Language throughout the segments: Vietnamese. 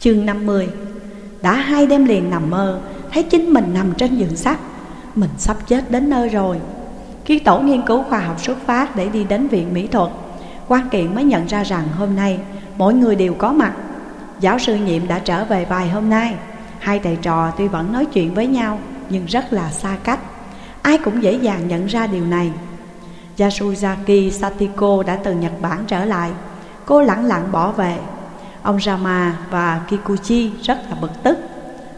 Chương 50 Đã hai đêm liền nằm mơ, Thấy chính mình nằm trên giường sắt. Mình sắp chết đến nơi rồi. Khi tổ nghiên cứu khoa học xuất phát Để đi đến viện mỹ thuật, quan kiện mới nhận ra rằng hôm nay mỗi người đều có mặt. Giáo sư nhiệm đã trở về vài hôm nay. Hai thầy trò tuy vẫn nói chuyện với nhau, Nhưng rất là xa cách. Ai cũng dễ dàng nhận ra điều này. Yasuzaki Satiko đã từ Nhật Bản trở lại. Cô lặng lặng bỏ về. Ông Rama và Kikuchi rất là bực tức.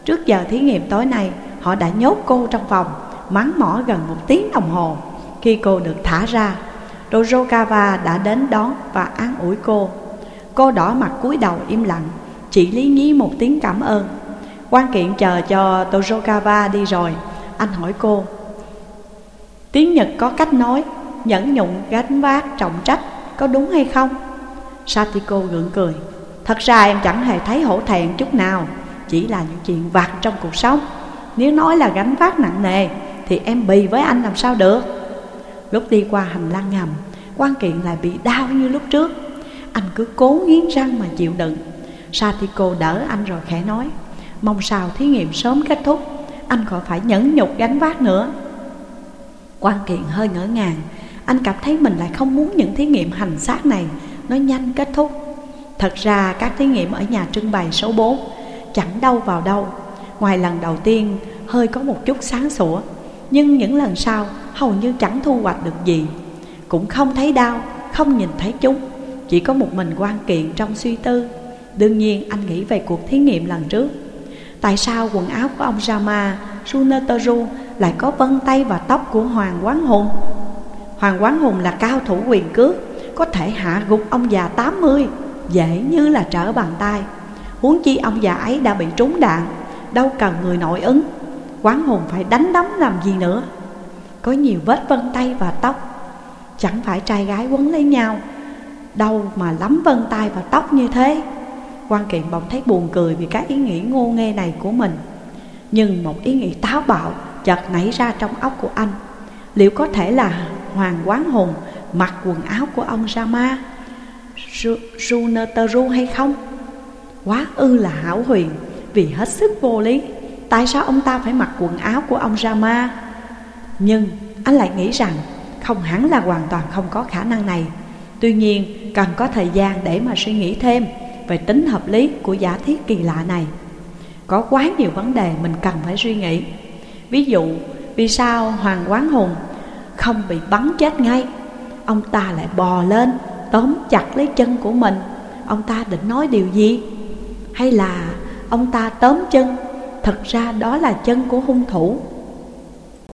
Trước giờ thí nghiệm tối nay, Họ đã nhốt cô trong phòng, Mắng mỏ gần một tiếng đồng hồ. Khi cô được thả ra Dorokawa đã đến đón và an ủi cô. Cô đỏ mặt cúi đầu im lặng, Chỉ lý nhí một tiếng cảm ơn. Quan kiện chờ cho Dorokawa đi rồi. Anh hỏi cô, Tiếng Nhật có cách nói, Nhẫn nhụng gánh vác, trọng trách Có đúng hay không? Satiko gượng cười Thật ra em chẳng hề thấy hổ thẹn chút nào, Chỉ là những chuyện vặt trong cuộc sống. Nếu nói là gánh vác nặng nề, Thì em bì với anh làm sao được? Lúc đi qua hành lang ngầm, quan kiện lại bị đau như lúc trước. Anh cứ cố nghiến răng mà chịu đựng. Satiko đỡ anh rồi khẽ nói, Mong sao thí nghiệm sớm kết thúc, Anh khỏi phải nhẫn nhục gánh vác nữa. Quan kiện hơi ngỡ ngàng, Anh cảm thấy mình lại không muốn những thí nghiệm hành xác này Nó nhanh kết thúc. Thật ra các thí nghiệm ở nhà trưng bày số 4 Chẳng đâu vào đâu. Ngoài lần đầu tiên hơi có một chút sáng sủa Nhưng những lần sau hầu như chẳng thu hoạch được gì. Cũng không thấy đau, không nhìn thấy chúng Chỉ có một mình quan kiện trong suy tư. Đương nhiên anh nghĩ về cuộc thí nghiệm lần trước. Tại sao quần áo của ông Rama Suneteru lại có vân tay và tóc của Hoàng Quán Hùng? Hoàng Quán Hùng là cao thủ quyền cước Có thể hạ gục ông già 80 Dễ như là trở bàn tay. Huống chi ông già ấy đã bị trúng đạn, Đâu cần người nội ứng. Quán Hùng phải đánh đấm làm gì nữa? Có nhiều vết vân tay và tóc. Chẳng phải trai gái quấn lấy nhau, Đâu mà lắm vân tay và tóc như thế. Quan kiện bỗng thấy buồn cười vì các ý nghĩ ngô nghê này của mình. Nhưng một ý nghĩ táo bạo chợt nảy ra trong óc của anh. Liệu có thể là Hoàng Quán Hùng mặc quần áo của ông Rama Runeteru hay không? Quá ư là hảo huyền Vì hết sức vô lý. Tại sao ông ta phải mặc quần áo của ông Rama? Nhưng anh lại nghĩ rằng Không hẳn là hoàn toàn không có khả năng này. Tuy nhiên cần có thời gian để mà suy nghĩ thêm về tính hợp lý của giả thiết kỳ lạ này. Có quá nhiều vấn đề mình cần phải suy nghĩ. Ví dụ, vì sao Hoàng Quán Hùng không bị bắn chết ngay? Ông ta lại bò lên, tóm chặt lấy chân của mình. Ông ta định nói điều gì? Hay là ông ta tóm chân? Thật ra đó là chân của hung thủ.